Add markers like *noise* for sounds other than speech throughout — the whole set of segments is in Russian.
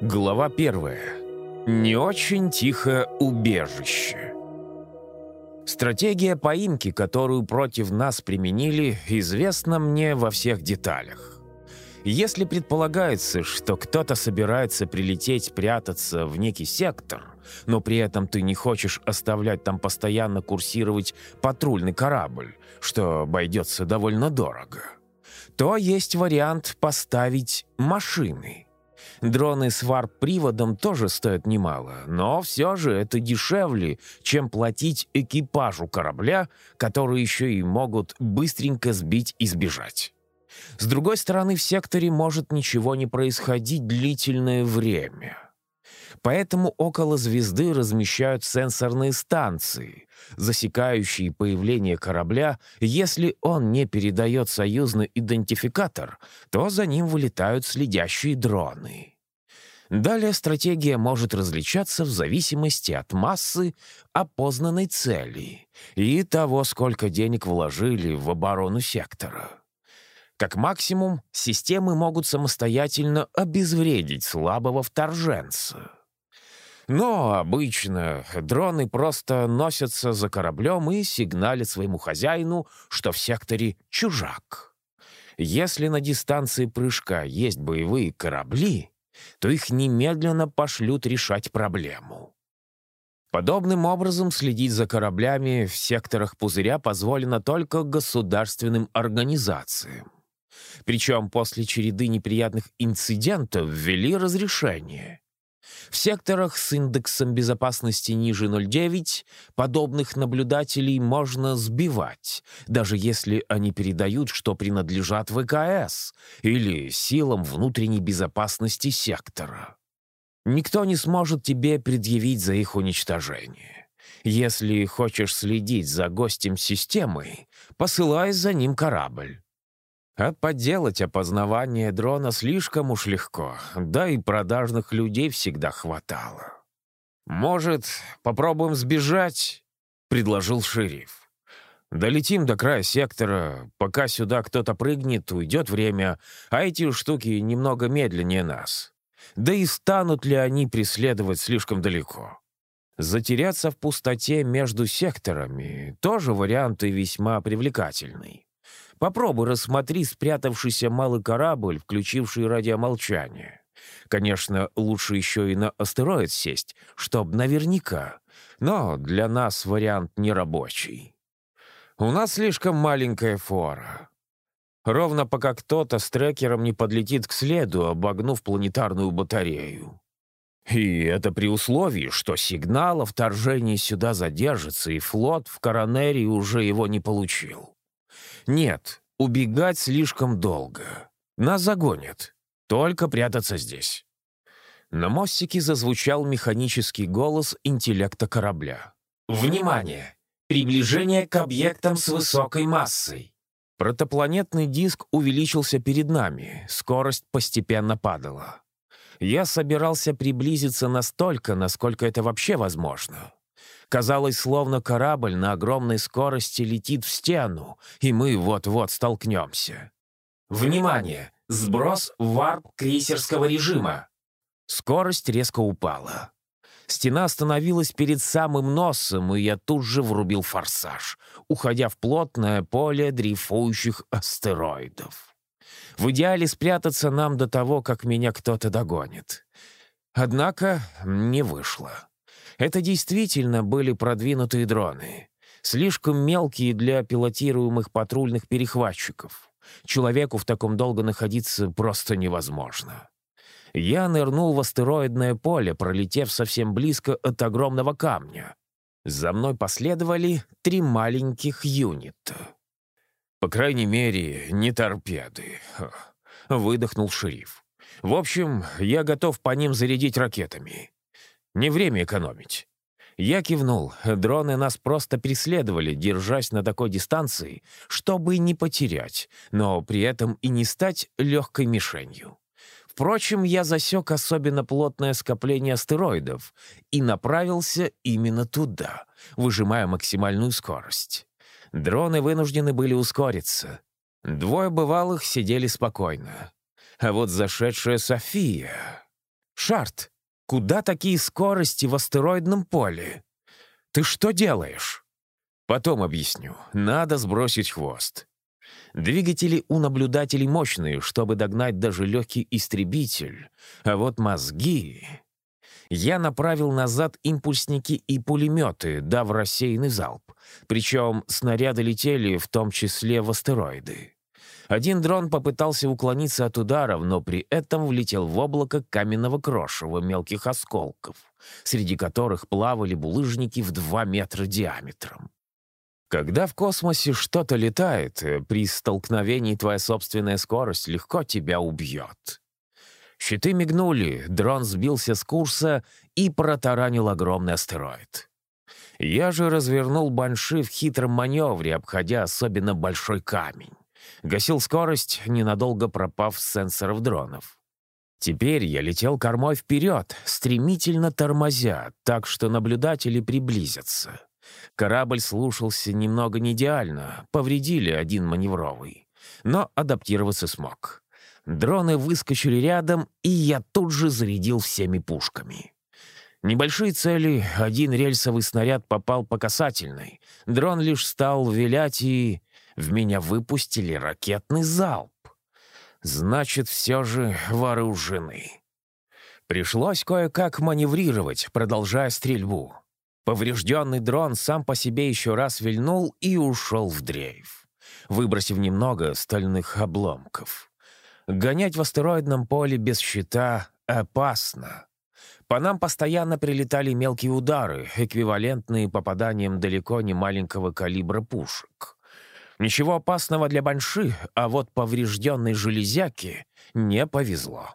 Глава первая. Не очень тихое убежище. Стратегия поимки, которую против нас применили, известна мне во всех деталях. Если предполагается, что кто-то собирается прилететь прятаться в некий сектор, но при этом ты не хочешь оставлять там постоянно курсировать патрульный корабль, что обойдется довольно дорого, то есть вариант поставить машины – Дроны с варп-приводом тоже стоят немало, но все же это дешевле, чем платить экипажу корабля, которые еще и могут быстренько сбить и сбежать. С другой стороны, в секторе может ничего не происходить длительное время. Поэтому около звезды размещают сенсорные станции, засекающие появление корабля. Если он не передает союзный идентификатор, то за ним вылетают следящие дроны. Далее стратегия может различаться в зависимости от массы опознанной цели и того, сколько денег вложили в оборону сектора. Как максимум, системы могут самостоятельно обезвредить слабого вторженца. Но обычно дроны просто носятся за кораблем и сигналят своему хозяину, что в секторе чужак. Если на дистанции прыжка есть боевые корабли, то их немедленно пошлют решать проблему. Подобным образом следить за кораблями в секторах пузыря позволено только государственным организациям. Причем после череды неприятных инцидентов ввели разрешение. В секторах с индексом безопасности ниже 0,9 подобных наблюдателей можно сбивать, даже если они передают, что принадлежат ВКС или силам внутренней безопасности сектора. Никто не сможет тебе предъявить за их уничтожение. Если хочешь следить за гостем системы, посылай за ним корабль. А подделать опознавание дрона слишком уж легко, да и продажных людей всегда хватало. «Может, попробуем сбежать?» — предложил шериф. «Долетим до края сектора. Пока сюда кто-то прыгнет, уйдет время, а эти штуки немного медленнее нас. Да и станут ли они преследовать слишком далеко?» Затеряться в пустоте между секторами — тоже вариант и весьма привлекательный. Попробуй рассмотри спрятавшийся малый корабль, включивший радиомолчание. Конечно, лучше еще и на астероид сесть, чтоб наверняка. Но для нас вариант нерабочий. У нас слишком маленькая фора. Ровно пока кто-то с трекером не подлетит к следу, обогнув планетарную батарею. И это при условии, что сигнал о вторжении сюда задержится, и флот в Коронерии уже его не получил. Нет, убегать слишком долго. Нас загонят. Только прятаться здесь. На мостике зазвучал механический голос интеллекта корабля. «Внимание! Приближение к объектам с высокой массой!» Протопланетный диск увеличился перед нами, скорость постепенно падала. Я собирался приблизиться настолько, насколько это вообще возможно. Казалось, словно корабль на огромной скорости летит в стену, и мы вот-вот столкнемся. «Внимание! Сброс варп крейсерского режима!» Скорость резко упала. Стена остановилась перед самым носом, и я тут же врубил форсаж, уходя в плотное поле дрейфующих астероидов. В идеале спрятаться нам до того, как меня кто-то догонит. Однако не вышло. Это действительно были продвинутые дроны. Слишком мелкие для пилотируемых патрульных перехватчиков. Человеку в таком долго находиться просто невозможно. Я нырнул в астероидное поле, пролетев совсем близко от огромного камня. За мной последовали три маленьких юнита. «По крайней мере, не торпеды», — выдохнул шериф. «В общем, я готов по ним зарядить ракетами. Не время экономить. Я кивнул. Дроны нас просто преследовали, держась на такой дистанции, чтобы не потерять, но при этом и не стать легкой мишенью. Впрочем, я засек особенно плотное скопление астероидов и направился именно туда, выжимая максимальную скорость. Дроны вынуждены были ускориться. Двое бывалых сидели спокойно. А вот зашедшая София... «Шарт, куда такие скорости в астероидном поле? Ты что делаешь?» «Потом объясню. Надо сбросить хвост. Двигатели у наблюдателей мощные, чтобы догнать даже легкий истребитель. А вот мозги... Я направил назад импульсники и пулеметы, дав рассеянный залп. Причем снаряды летели в том числе в астероиды. Один дрон попытался уклониться от ударов, но при этом влетел в облако каменного крошева мелких осколков, среди которых плавали булыжники в 2 метра диаметром. Когда в космосе что-то летает, э, при столкновении твоя собственная скорость легко тебя убьет. Щиты мигнули, дрон сбился с курса и протаранил огромный астероид. Я же развернул банши в хитром маневре, обходя особенно большой камень. Гасил скорость, ненадолго пропав с сенсоров дронов. Теперь я летел кормой вперед, стремительно тормозя, так что наблюдатели приблизятся. Корабль слушался немного не идеально, повредили один маневровый. Но адаптироваться смог. Дроны выскочили рядом, и я тут же зарядил всеми пушками. Небольшие цели, один рельсовый снаряд попал по касательной. Дрон лишь стал вилять, и в меня выпустили ракетный залп. Значит, все же вооружены. Пришлось кое-как маневрировать, продолжая стрельбу. Поврежденный дрон сам по себе еще раз вильнул и ушел в дрейф, выбросив немного стальных обломков. Гонять в астероидном поле без щита опасно. По нам постоянно прилетали мелкие удары, эквивалентные попаданиям далеко не маленького калибра пушек. Ничего опасного для Банши, а вот поврежденной железяке не повезло.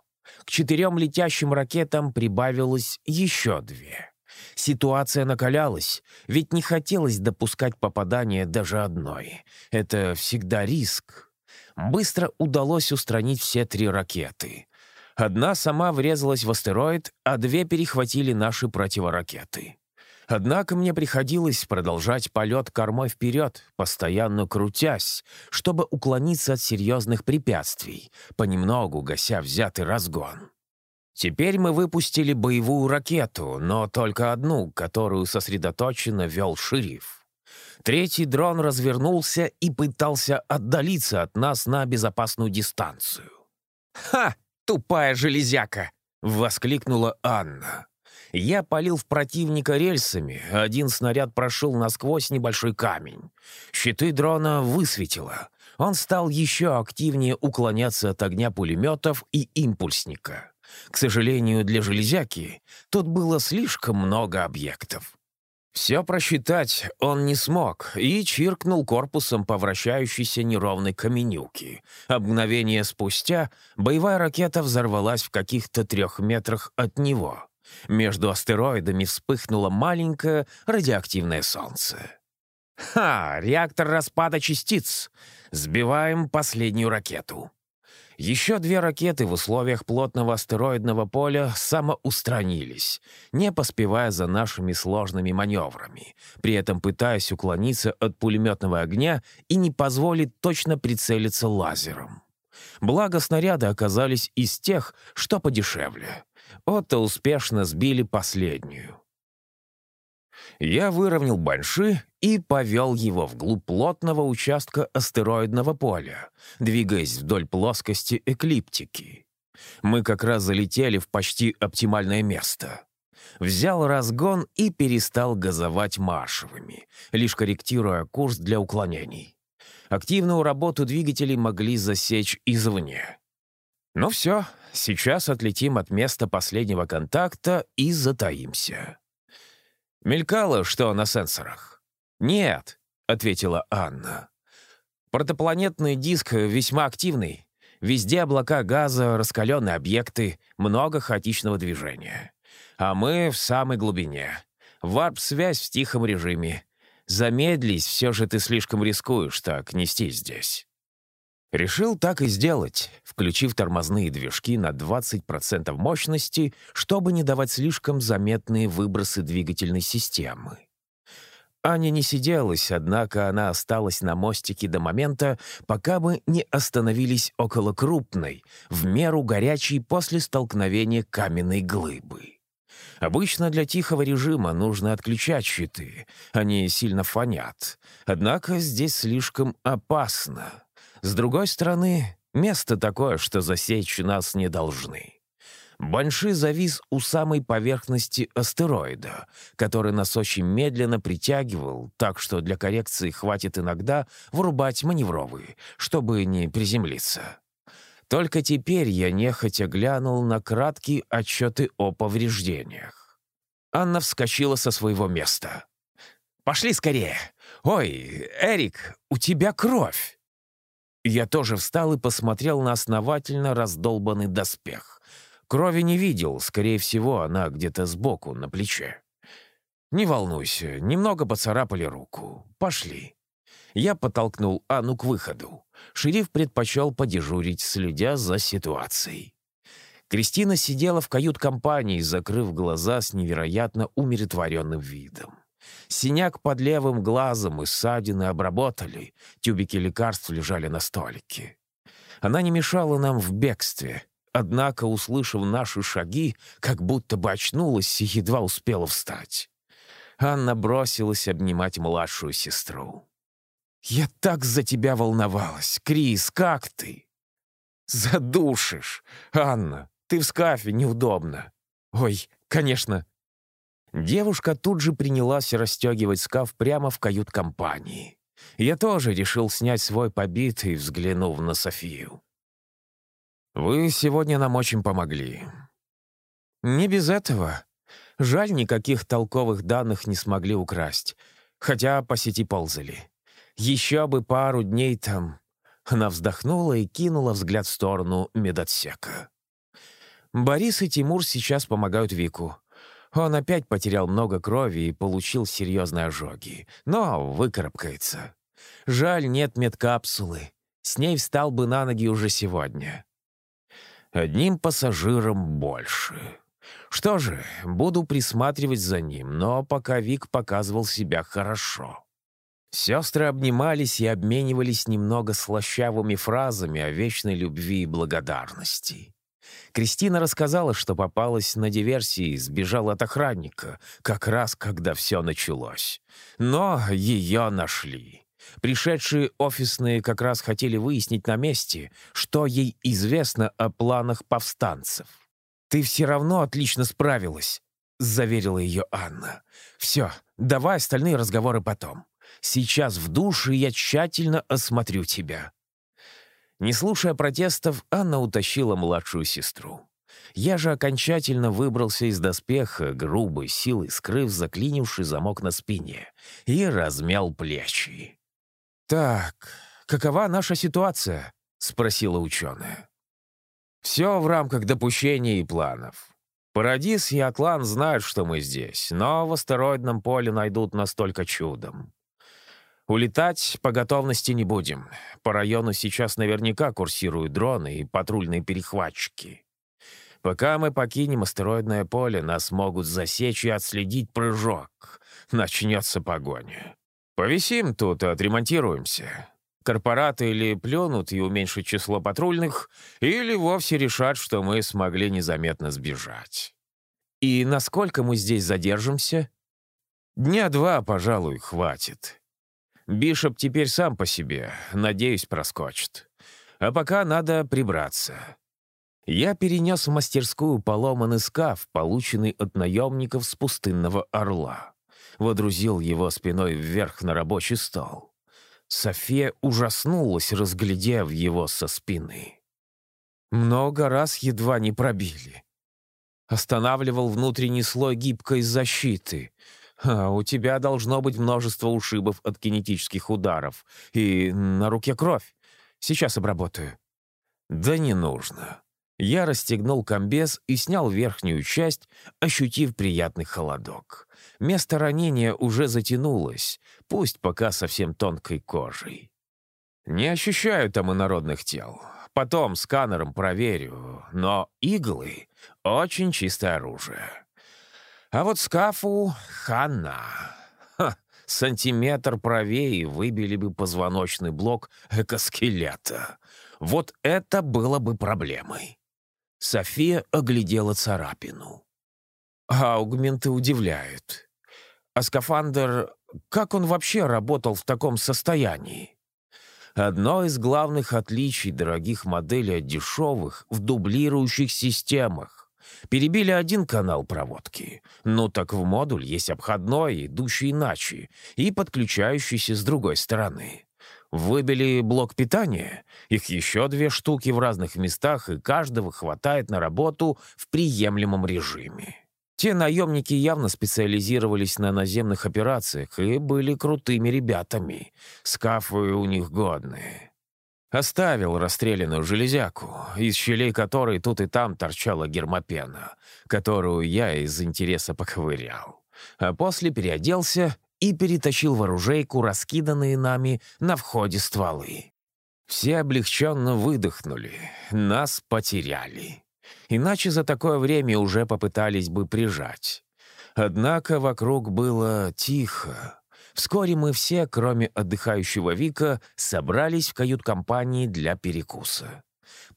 К четырем летящим ракетам прибавилось еще две. Ситуация накалялась, ведь не хотелось допускать попадания даже одной. Это всегда риск. Быстро удалось устранить все три ракеты. Одна сама врезалась в астероид, а две перехватили наши противоракеты. Однако мне приходилось продолжать полет кормой вперед, постоянно крутясь, чтобы уклониться от серьезных препятствий, понемногу гася взятый разгон. Теперь мы выпустили боевую ракету, но только одну, которую сосредоточенно вел шериф. Третий дрон развернулся и пытался отдалиться от нас на безопасную дистанцию. «Ха! Тупая железяка!» — воскликнула Анна. Я полил в противника рельсами, один снаряд прошел насквозь небольшой камень. Щиты дрона высветило. Он стал еще активнее уклоняться от огня пулеметов и импульсника. К сожалению, для железяки тут было слишком много объектов. Все просчитать он не смог и чиркнул корпусом по вращающейся неровной каменюке. А мгновение спустя боевая ракета взорвалась в каких-то трех метрах от него. Между астероидами вспыхнуло маленькое радиоактивное солнце. «Ха! Реактор распада частиц! Сбиваем последнюю ракету!» Еще две ракеты в условиях плотного астероидного поля самоустранились, не поспевая за нашими сложными маневрами, при этом пытаясь уклониться от пулеметного огня и не позволить точно прицелиться лазером. Благо, снаряды оказались из тех, что подешевле. Отто успешно сбили последнюю. Я выровнял Банши и повел его вглубь плотного участка астероидного поля, двигаясь вдоль плоскости эклиптики. Мы как раз залетели в почти оптимальное место. Взял разгон и перестал газовать маршевыми, лишь корректируя курс для уклонений. Активную работу двигателей могли засечь извне. Ну все, сейчас отлетим от места последнего контакта и затаимся. Мелькало что на сенсорах? «Нет», — ответила Анна. «Протопланетный диск весьма активный. Везде облака газа, раскаленные объекты, много хаотичного движения. А мы в самой глубине. Варп-связь в тихом режиме. Замедлись, все же ты слишком рискуешь так нести здесь». Решил так и сделать, включив тормозные движки на 20% мощности, чтобы не давать слишком заметные выбросы двигательной системы. Аня не сиделась, однако она осталась на мостике до момента, пока мы не остановились около крупной, в меру горячей после столкновения каменной глыбы. Обычно для тихого режима нужно отключать щиты, они сильно фонят. Однако здесь слишком опасно. С другой стороны, место такое, что засечь нас не должны. Банши завис у самой поверхности астероида, который нас очень медленно притягивал, так что для коррекции хватит иногда врубать маневровые, чтобы не приземлиться. Только теперь я нехотя глянул на краткие отчеты о повреждениях. Анна вскочила со своего места. «Пошли скорее! Ой, Эрик, у тебя кровь!» Я тоже встал и посмотрел на основательно раздолбанный доспех. Крови не видел, скорее всего, она где-то сбоку, на плече. «Не волнуйся, немного поцарапали руку. Пошли». Я подтолкнул Анну к выходу. Шериф предпочел подежурить, следя за ситуацией. Кристина сидела в кают-компании, закрыв глаза с невероятно умиротворенным видом. Синяк под левым глазом и ссадины обработали, тюбики лекарств лежали на столике. Она не мешала нам в бегстве, однако, услышав наши шаги, как будто бы очнулась и едва успела встать. Анна бросилась обнимать младшую сестру. «Я так за тебя волновалась! Крис, как ты?» «Задушишь! Анна, ты в скафе, неудобно!» «Ой, конечно!» Девушка тут же принялась расстегивать скаф прямо в кают-компании. Я тоже решил снять свой побитый, взглянув на Софию. «Вы сегодня нам очень помогли». «Не без этого. Жаль, никаких толковых данных не смогли украсть, хотя по сети ползали. Еще бы пару дней там...» Она вздохнула и кинула взгляд в сторону медотсека. «Борис и Тимур сейчас помогают Вику. Он опять потерял много крови и получил серьезные ожоги, но выкарабкается. Жаль, нет медкапсулы. С ней встал бы на ноги уже сегодня. Одним пассажиром больше. Что же, буду присматривать за ним, но пока Вик показывал себя хорошо. Сестры обнимались и обменивались немного слащавыми фразами о вечной любви и благодарности. Кристина рассказала, что попалась на диверсии и сбежала от охранника, как раз когда все началось. Но ее нашли. Пришедшие офисные как раз хотели выяснить на месте, что ей известно о планах повстанцев. «Ты все равно отлично справилась», — заверила ее Анна. «Все, давай остальные разговоры потом. Сейчас в душе я тщательно осмотрю тебя». Не слушая протестов, Анна утащила младшую сестру. Я же окончательно выбрался из доспеха, грубой силой скрыв заклинивший замок на спине, и размял плечи. «Так, какова наша ситуация?» — спросила ученая. «Все в рамках допущений и планов. Парадис и Атлан знают, что мы здесь, но в астероидном поле найдут настолько чудом. Улетать по готовности не будем. По району сейчас наверняка курсируют дроны и патрульные перехватчики. Пока мы покинем астероидное поле, нас могут засечь и отследить прыжок. Начнется погоня. Повисим тут и отремонтируемся. Корпораты или плюнут и уменьшат число патрульных, или вовсе решат, что мы смогли незаметно сбежать. И насколько мы здесь задержимся? Дня два, пожалуй, хватит. Бишоп теперь сам по себе, надеюсь, проскочит. А пока надо прибраться. Я перенес в мастерскую поломанный скаф, полученный от наемников с пустынного орла водрузил его спиной вверх на рабочий стол. София ужаснулась, разглядев его со спины. Много раз едва не пробили. Останавливал внутренний слой гибкой защиты. У тебя должно быть множество ушибов от кинетических ударов. И на руке кровь. Сейчас обработаю. Да не нужно. Я расстегнул комбез и снял верхнюю часть, ощутив приятный холодок. Место ранения уже затянулось, пусть пока совсем тонкой кожей. Не ощущаю там инородных тел. Потом сканером проверю, но иглы — очень чистое оружие. А вот скафу — хана. Ха, сантиметр правее выбили бы позвоночный блок экоскелета. Вот это было бы проблемой. София оглядела царапину. Аугменты удивляют. А скафандр, как он вообще работал в таком состоянии? Одно из главных отличий дорогих моделей от дешевых в дублирующих системах. Перебили один канал проводки. Ну так в модуль есть обходной, идущий иначе, и подключающийся с другой стороны. Выбили блок питания. Их еще две штуки в разных местах, и каждого хватает на работу в приемлемом режиме. Те наемники явно специализировались на наземных операциях и были крутыми ребятами. Скафы у них годные. Оставил расстрелянную железяку, из щелей которой тут и там торчала гермопена, которую я из интереса поковырял. А после переоделся и перетащил в оружейку раскиданные нами на входе стволы. Все облегченно выдохнули, нас потеряли. Иначе за такое время уже попытались бы прижать. Однако вокруг было тихо. Вскоре мы все, кроме отдыхающего Вика, собрались в кают-компании для перекуса.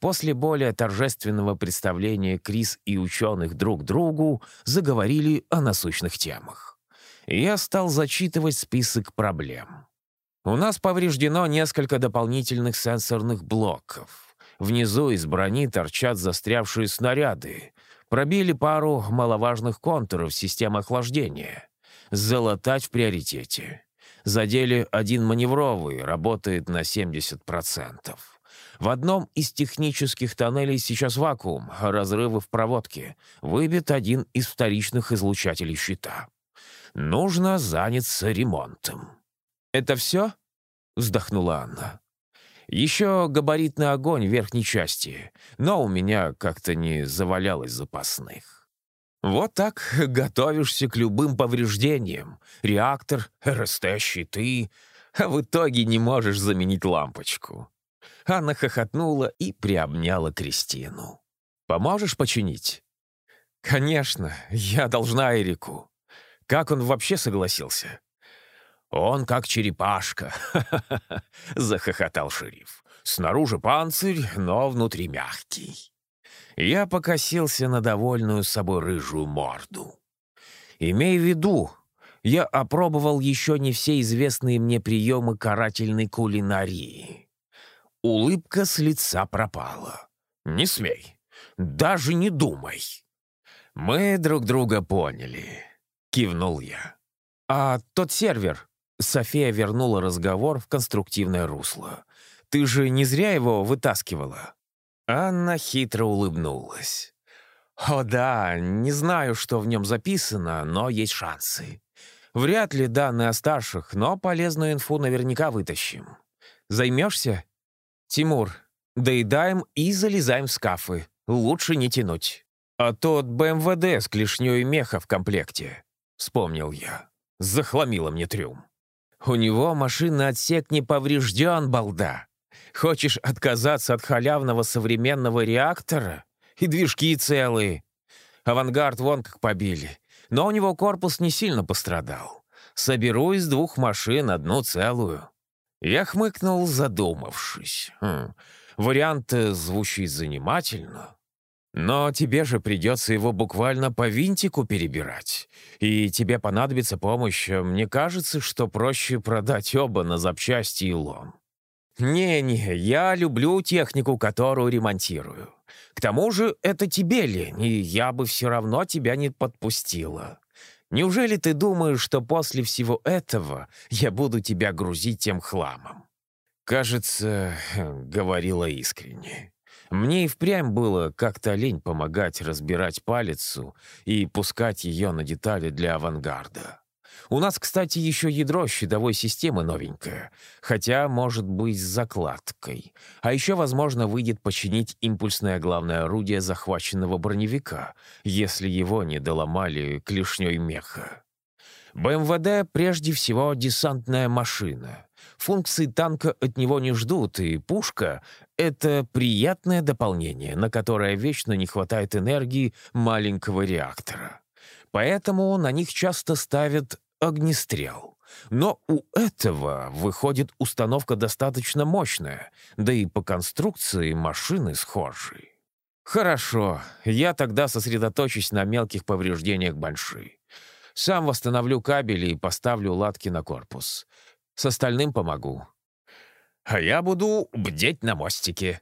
После более торжественного представления Крис и ученых друг другу заговорили о насущных темах. Я стал зачитывать список проблем. У нас повреждено несколько дополнительных сенсорных блоков. Внизу из брони торчат застрявшие снаряды. Пробили пару маловажных контуров системы охлаждения. Залатать в приоритете. Задели один маневровый, работает на 70%. В одном из технических тоннелей сейчас вакуум, разрывы в проводке. Выбит один из вторичных излучателей щита. Нужно заняться ремонтом. «Это все?» — вздохнула Анна. Еще габаритный огонь в верхней части, но у меня как-то не завалялось запасных. Вот так готовишься к любым повреждениям. Реактор, РСТ-щиты, а в итоге не можешь заменить лампочку. Анна хохотнула и приобняла Кристину. «Поможешь починить?» «Конечно, я должна Эрику. Как он вообще согласился?» «Он как черепашка», *laughs* — захохотал шериф. «Снаружи панцирь, но внутри мягкий». Я покосился на довольную собой рыжую морду. «Имей в виду, я опробовал еще не все известные мне приемы карательной кулинарии». Улыбка с лица пропала. «Не смей, даже не думай». «Мы друг друга поняли», — кивнул я. «А тот сервер, София вернула разговор в конструктивное русло. «Ты же не зря его вытаскивала?» Анна хитро улыбнулась. «О да, не знаю, что в нем записано, но есть шансы. Вряд ли данные о старших, но полезную инфу наверняка вытащим. Займешься?» «Тимур, доедаем и залезаем в скафы. Лучше не тянуть. А тот БМВД с клешней меха в комплекте», — вспомнил я. Захламила мне трюм. У него машинный отсек не поврежден, балда. Хочешь отказаться от халявного современного реактора? И движки целые. Авангард вон как побили. Но у него корпус не сильно пострадал. Соберу из двух машин одну целую. Я хмыкнул, задумавшись. Хм, вариант звучит занимательно. Но тебе же придется его буквально по винтику перебирать. И тебе понадобится помощь. Мне кажется, что проще продать оба на запчасти и лом. «Не-не, я люблю технику, которую ремонтирую. К тому же это тебе лень, и я бы все равно тебя не подпустила. Неужели ты думаешь, что после всего этого я буду тебя грузить тем хламом?» Кажется, говорила искренне. Мне и впрямь было как-то лень помогать разбирать палицу и пускать ее на детали для авангарда. У нас, кстати, еще ядро щитовой системы новенькое, хотя, может быть, с закладкой. А еще, возможно, выйдет починить импульсное главное орудие захваченного броневика, если его не доломали клешней меха. БМВД прежде всего десантная машина. Функции танка от него не ждут, и пушка — это приятное дополнение, на которое вечно не хватает энергии маленького реактора. Поэтому на них часто ставят огнестрел. Но у этого, выходит, установка достаточно мощная, да и по конструкции машины схожи. Хорошо, я тогда сосредоточусь на мелких повреждениях Банши. Сам восстановлю кабели и поставлю латки на корпус. С остальным помогу. А я буду бдеть на мостике.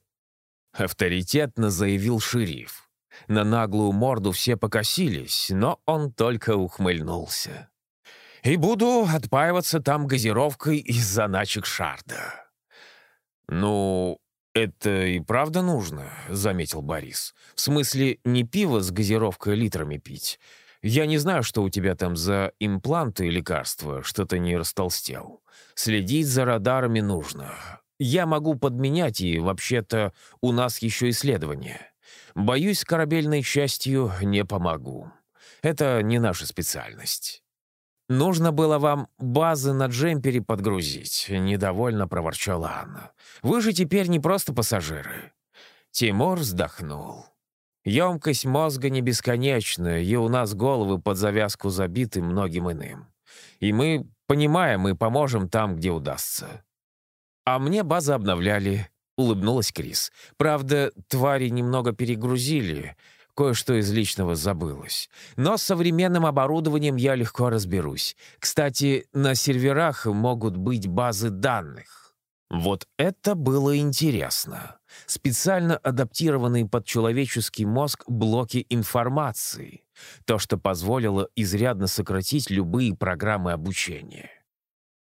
Авторитетно заявил шериф. На наглую морду все покосились, но он только ухмыльнулся. И буду отпаиваться там газировкой из заначек шарда. Ну, «Это и правда нужно», — заметил Борис. «В смысле, не пиво с газировкой литрами пить. Я не знаю, что у тебя там за импланты и лекарства, что ты не растолстел. Следить за радарами нужно. Я могу подменять, и вообще-то у нас еще исследования. Боюсь, корабельной частью не помогу. Это не наша специальность». «Нужно было вам базы на джемпере подгрузить», — недовольно проворчала Анна. «Вы же теперь не просто пассажиры». Тимур вздохнул. «Емкость мозга не бесконечна, и у нас головы под завязку забиты многим иным. И мы понимаем и поможем там, где удастся». «А мне базы обновляли», — улыбнулась Крис. «Правда, твари немного перегрузили, Кое-что из личного забылось. Но с современным оборудованием я легко разберусь. Кстати, на серверах могут быть базы данных. Вот это было интересно. Специально адаптированные под человеческий мозг блоки информации. То, что позволило изрядно сократить любые программы обучения.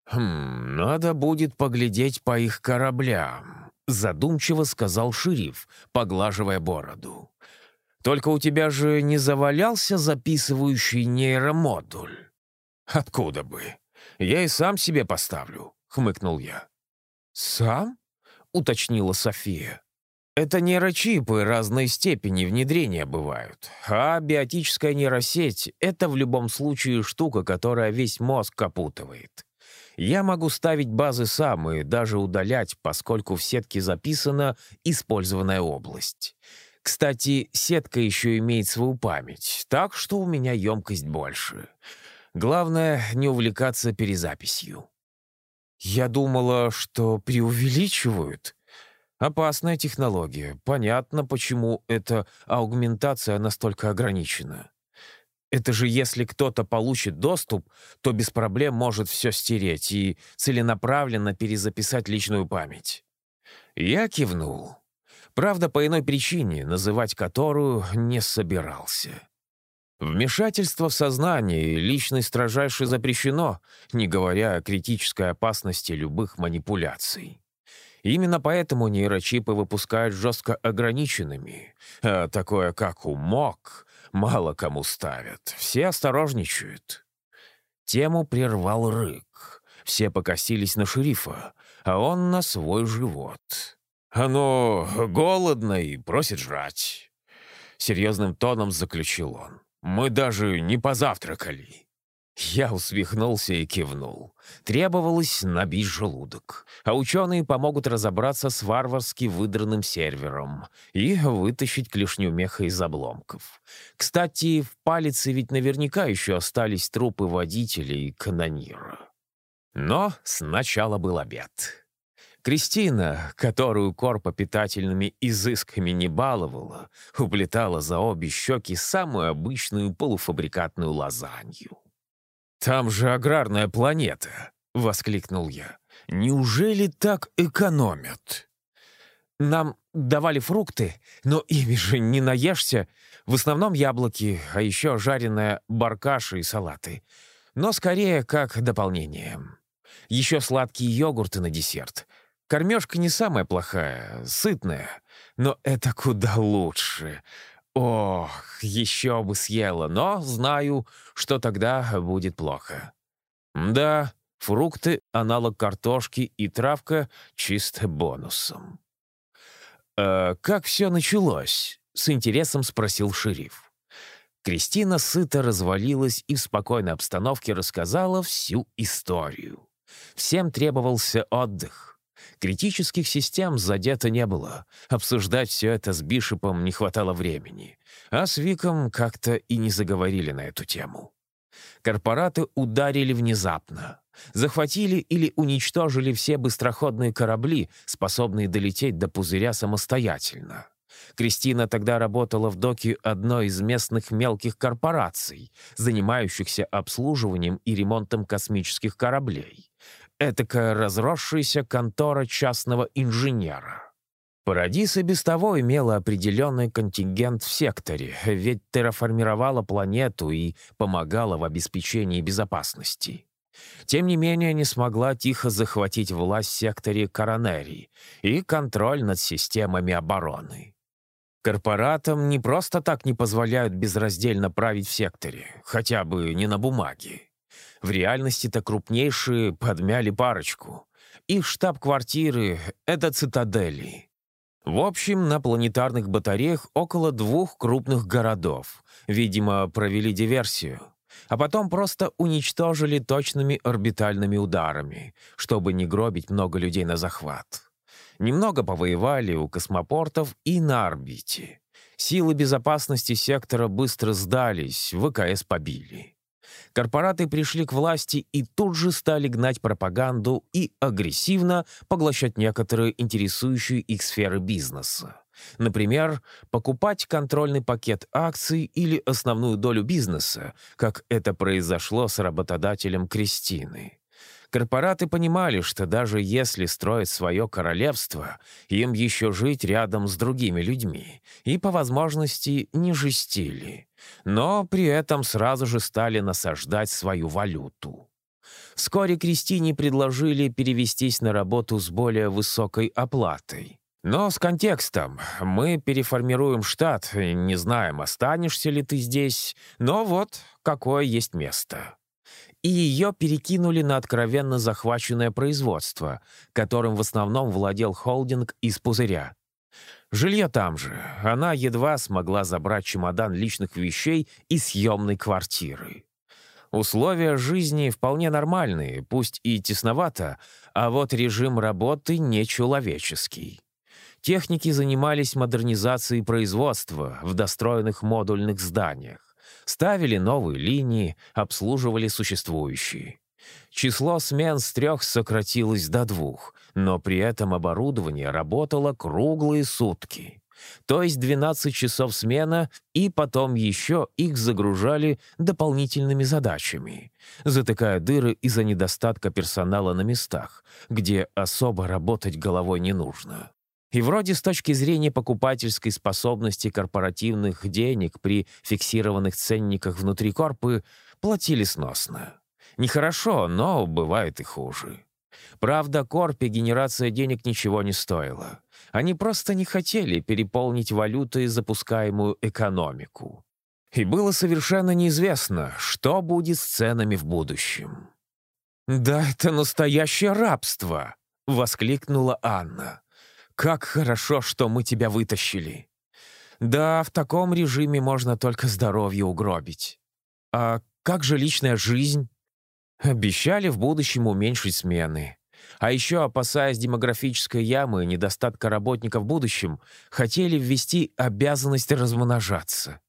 «Хм, надо будет поглядеть по их кораблям», — задумчиво сказал шериф, поглаживая бороду. Только у тебя же не завалялся записывающий нейромодуль. Откуда бы? Я и сам себе поставлю, хмыкнул я. Сам? уточнила София. Это нейрочипы разной степени внедрения бывают. А биотическая нейросеть — это в любом случае штука, которая весь мозг капутывает. Я могу ставить базы сам и даже удалять, поскольку в сетке записана использованная область. Кстати, сетка еще имеет свою память, так что у меня емкость больше. Главное, не увлекаться перезаписью. Я думала, что преувеличивают. Опасная технология. Понятно, почему эта аугментация настолько ограничена. Это же если кто-то получит доступ, то без проблем может все стереть и целенаправленно перезаписать личную память. Я кивнул. Правда, по иной причине, называть которую не собирался. Вмешательство в сознание личной строжайше запрещено, не говоря о критической опасности любых манипуляций. Именно поэтому нейрочипы выпускают жестко ограниченными, а такое, как умок, мало кому ставят. Все осторожничают. Тему прервал рык. Все покосились на шерифа, а он на свой живот. «Оно голодно и просит жрать», — серьезным тоном заключил он. «Мы даже не позавтракали». Я усмехнулся и кивнул. Требовалось набить желудок, а ученые помогут разобраться с варварски выдранным сервером и вытащить клешню меха из обломков. Кстати, в палице ведь наверняка еще остались трупы водителей и канонира. Но сначала был обед. Кристина, которую Корпа питательными изысками не баловала, уплетала за обе щеки самую обычную полуфабрикатную лазанью. «Там же аграрная планета!» — воскликнул я. «Неужели так экономят?» «Нам давали фрукты, но ими же не наешься. В основном яблоки, а еще жареная баркаша и салаты. Но скорее как дополнение. Еще сладкие йогурты на десерт. Кормежка не самая плохая, сытная, но это куда лучше. Ох, еще бы съела, но знаю, что тогда будет плохо. Да, фрукты — аналог картошки и травка — чисто бонусом. «Э, «Как все началось?» — с интересом спросил шериф. Кристина сыто развалилась и в спокойной обстановке рассказала всю историю. Всем требовался отдых. Критических систем задето не было. Обсуждать все это с Бишопом не хватало времени. А с Виком как-то и не заговорили на эту тему. Корпораты ударили внезапно. Захватили или уничтожили все быстроходные корабли, способные долететь до пузыря самостоятельно. Кристина тогда работала в доке одной из местных мелких корпораций, занимающихся обслуживанием и ремонтом космических кораблей. Этакая разросшаяся контора частного инженера. Парадис и без того имела определенный контингент в секторе, ведь терраформировала планету и помогала в обеспечении безопасности. Тем не менее, не смогла тихо захватить власть в секторе коронерии и контроль над системами обороны. Корпоратам не просто так не позволяют безраздельно править в секторе, хотя бы не на бумаге. В реальности-то крупнейшие подмяли парочку. Их штаб-квартиры — это цитадели. В общем, на планетарных батареях около двух крупных городов. Видимо, провели диверсию. А потом просто уничтожили точными орбитальными ударами, чтобы не гробить много людей на захват. Немного повоевали у космопортов и на орбите. Силы безопасности сектора быстро сдались, ВКС побили. Корпораты пришли к власти и тут же стали гнать пропаганду и агрессивно поглощать некоторые интересующие их сферы бизнеса. Например, покупать контрольный пакет акций или основную долю бизнеса, как это произошло с работодателем Кристины. Корпораты понимали, что даже если строить свое королевство, им еще жить рядом с другими людьми, и по возможности не жестили. Но при этом сразу же стали насаждать свою валюту. Вскоре Кристине предложили перевестись на работу с более высокой оплатой. Но с контекстом. Мы переформируем штат, не знаем, останешься ли ты здесь, но вот какое есть место и ее перекинули на откровенно захваченное производство, которым в основном владел холдинг из пузыря. Жилье там же. Она едва смогла забрать чемодан личных вещей из съемной квартиры. Условия жизни вполне нормальные, пусть и тесновато, а вот режим работы нечеловеческий. Техники занимались модернизацией производства в достроенных модульных зданиях. Ставили новые линии, обслуживали существующие. Число смен с трех сократилось до двух, но при этом оборудование работало круглые сутки. То есть 12 часов смена, и потом еще их загружали дополнительными задачами, затыкая дыры из-за недостатка персонала на местах, где особо работать головой не нужно. И вроде с точки зрения покупательской способности корпоративных денег при фиксированных ценниках внутри корпы платили сносно. Нехорошо, но бывает и хуже. Правда, корпе генерация денег ничего не стоила. Они просто не хотели переполнить валютой запускаемую экономику. И было совершенно неизвестно, что будет с ценами в будущем. «Да это настоящее рабство!» — воскликнула Анна. Как хорошо, что мы тебя вытащили. Да, в таком режиме можно только здоровье угробить. А как же личная жизнь? Обещали в будущем уменьшить смены. А еще, опасаясь демографической ямы и недостатка работников в будущем, хотели ввести обязанность размножаться.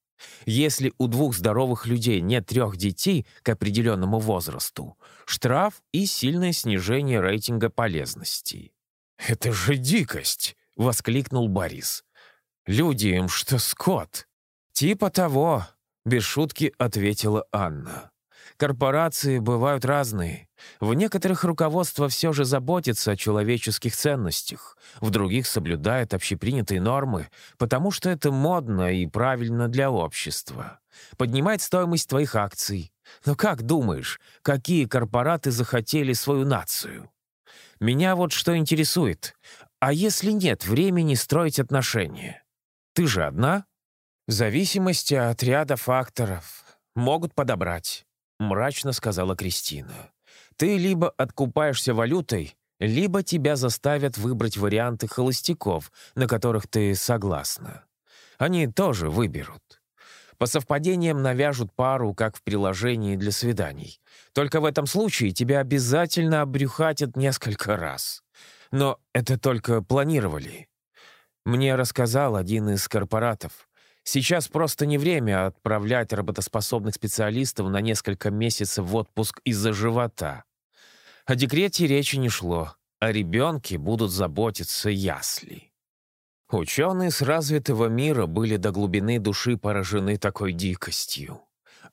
Если у двух здоровых людей нет трех детей к определенному возрасту, штраф и сильное снижение рейтинга полезности. «Это же дикость!» — воскликнул Борис. «Люди им что, скот?» «Типа того», — без шутки ответила Анна. «Корпорации бывают разные. В некоторых руководство все же заботится о человеческих ценностях, в других соблюдает общепринятые нормы, потому что это модно и правильно для общества. Поднимает стоимость твоих акций. Но как думаешь, какие корпораты захотели свою нацию?» Меня вот что интересует. А если нет времени строить отношения? Ты же одна? В зависимости от ряда факторов. Могут подобрать, мрачно сказала Кристина. Ты либо откупаешься валютой, либо тебя заставят выбрать варианты холостяков, на которых ты согласна. Они тоже выберут. По совпадениям навяжут пару, как в приложении для свиданий. Только в этом случае тебя обязательно обрюхатят несколько раз. Но это только планировали. Мне рассказал один из корпоратов. Сейчас просто не время отправлять работоспособных специалистов на несколько месяцев в отпуск из-за живота. О декрете речи не шло. О ребенке будут заботиться ясли. Ученые с развитого мира были до глубины души поражены такой дикостью.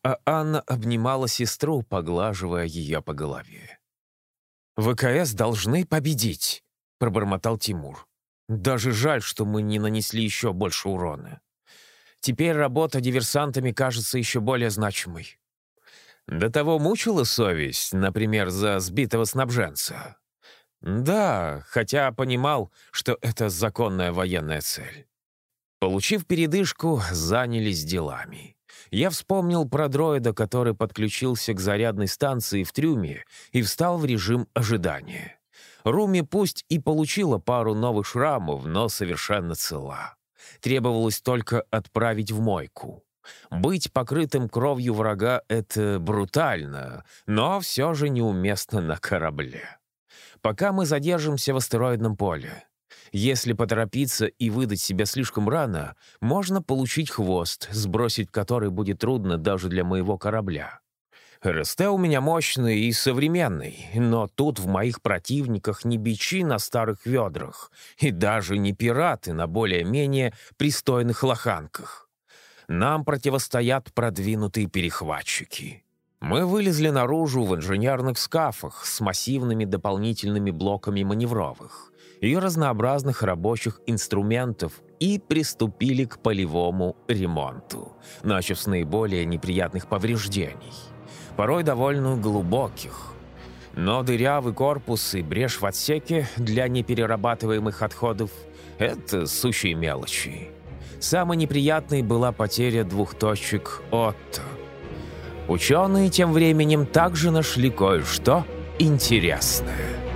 А Анна обнимала сестру, поглаживая ее по голове. «ВКС должны победить», — пробормотал Тимур. «Даже жаль, что мы не нанесли еще больше урона. Теперь работа диверсантами кажется еще более значимой. До того мучила совесть, например, за сбитого снабженца. Да, хотя понимал, что это законная военная цель. Получив передышку, занялись делами. Я вспомнил про дроида, который подключился к зарядной станции в трюме и встал в режим ожидания. Руми пусть и получила пару новых шрамов, но совершенно цела. Требовалось только отправить в мойку. Быть покрытым кровью врага — это брутально, но все же неуместно на корабле. Пока мы задержимся в астероидном поле. Если поторопиться и выдать себя слишком рано, можно получить хвост, сбросить который будет трудно даже для моего корабля. РСТ у меня мощный и современный, но тут в моих противниках не бичи на старых ведрах и даже не пираты на более-менее пристойных лоханках. Нам противостоят продвинутые перехватчики. Мы вылезли наружу в инженерных скафах с массивными дополнительными блоками маневровых и разнообразных рабочих инструментов и приступили к полевому ремонту, начав с наиболее неприятных повреждений порой довольно глубоких. Но дырявый корпус и брешь в отсеке для неперерабатываемых отходов — это сущие мелочи. Самой неприятной была потеря двух точек Отто. Ученые тем временем также нашли кое-что интересное.